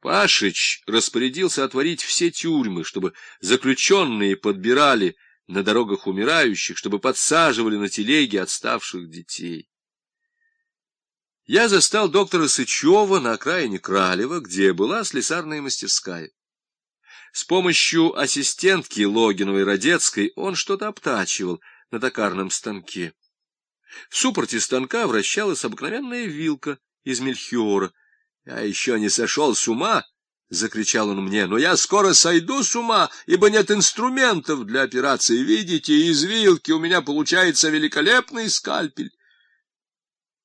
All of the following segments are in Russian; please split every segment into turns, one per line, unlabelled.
Пашич распорядился отворить все тюрьмы, чтобы заключенные подбирали на дорогах умирающих, чтобы подсаживали на телеги отставших детей. Я застал доктора Сычева на окраине Кралева, где была слесарная мастерская. С помощью ассистентки Логиновой Родецкой он что-то обтачивал на токарном станке. В суппорте станка вращалась обыкновенная вилка из мельхиора. Я еще не сошел с ума, — закричал он мне, — но я скоро сойду с ума, ибо нет инструментов для операции. Видите, из вилки у меня получается великолепный скальпель.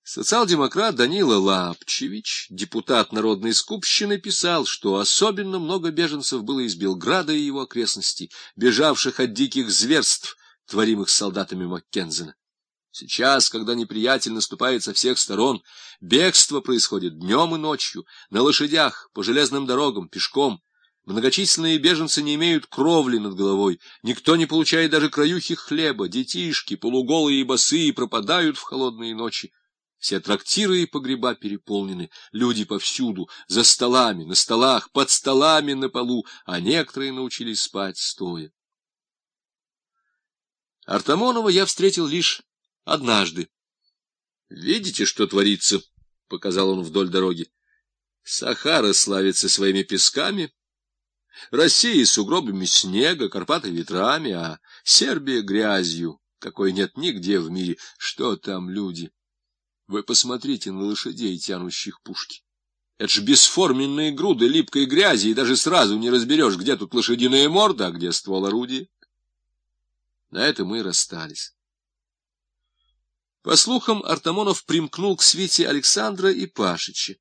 Социал-демократ Данила Лапчевич, депутат Народной скупщины, писал, что особенно много беженцев было из Белграда и его окрестностей, бежавших от диких зверств, творимых солдатами Маккензена. Сейчас, когда неприятель наступает со всех сторон, бегство происходит днем и ночью, на лошадях, по железным дорогам, пешком. Многочисленные беженцы не имеют кровли над головой, никто не получает даже краюхи хлеба, детишки, полуголые и босые, пропадают в холодные ночи. Все трактиры и погреба переполнены, люди повсюду, за столами, на столах, под столами на полу, а некоторые научились спать стоя. Артамонова я встретил лишь Однажды. «Видите, что творится?» — показал он вдоль дороги. «Сахара славится своими песками, Россия сугробами снега, Карпаты ветрами, а Сербия грязью, какой нет нигде в мире. Что там люди? Вы посмотрите на лошадей, тянущих пушки. Это ж бесформенные груды липкой грязи, и даже сразу не разберешь, где тут лошадиная морда, а где ствол орудия. На это мы расстались. По слухам, Артамонов примкнул к свите Александра и Пашича,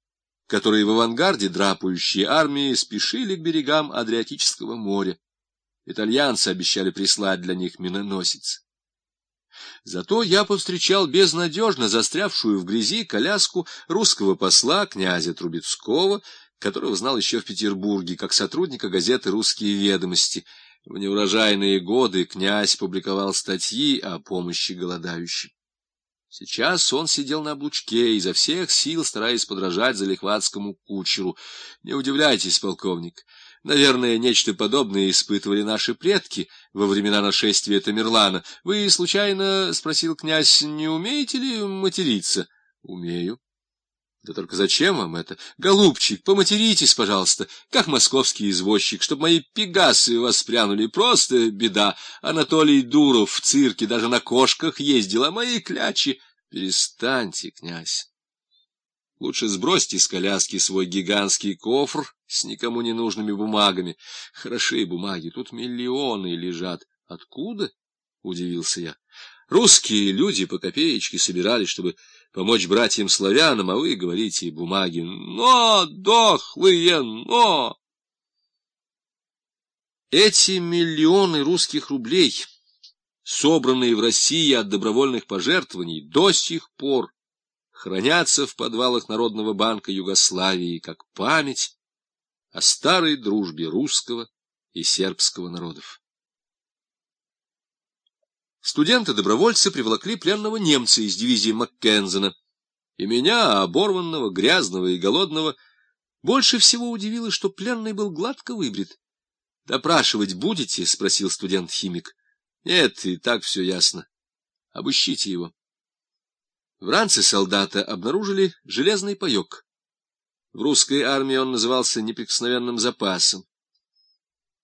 которые в авангарде драпающей армии спешили к берегам Адриатического моря. Итальянцы обещали прислать для них миноносец. Зато я повстречал безнадежно застрявшую в грязи коляску русского посла князя Трубецкого, которого знал еще в Петербурге, как сотрудника газеты «Русские ведомости». В неурожайные годы князь публиковал статьи о помощи голодающим. Сейчас он сидел на облучке, изо всех сил стараясь подражать залихватскому кучеру. Не удивляйтесь, полковник. Наверное, нечто подобное испытывали наши предки во времена нашествия Тамерлана. Вы, случайно, — спросил князь, — не умеете ли материться? — Умею. — Да только зачем вам это? Голубчик, поматеритесь, пожалуйста, как московский извозчик, чтобы мои пегасы воспрянули. Просто беда. Анатолий Дуров в цирке даже на кошках ездил, а мои клячи... Перестаньте, князь. Лучше сбросьте с коляски свой гигантский кофр с никому не нужными бумагами. Хорошие бумаги, тут миллионы лежат. Откуда? — удивился я. Русские люди по копеечке собирались, чтобы помочь братьям-славянам, а вы говорите бумаги. Но, дохлые, но! Эти миллионы русских рублей, собранные в России от добровольных пожертвований, до сих пор хранятся в подвалах Народного банка Югославии как память о старой дружбе русского и сербского народов. Студенты-добровольцы приволокли пленного немца из дивизии Маккензена. И меня, оборванного, грязного и голодного, больше всего удивило, что пленный был гладко выбрит. — Допрашивать будете? — спросил студент-химик. — Нет, и так все ясно. Обыщите его. В ранце солдата обнаружили железный паек. В русской армии он назывался неприкосновенным запасом.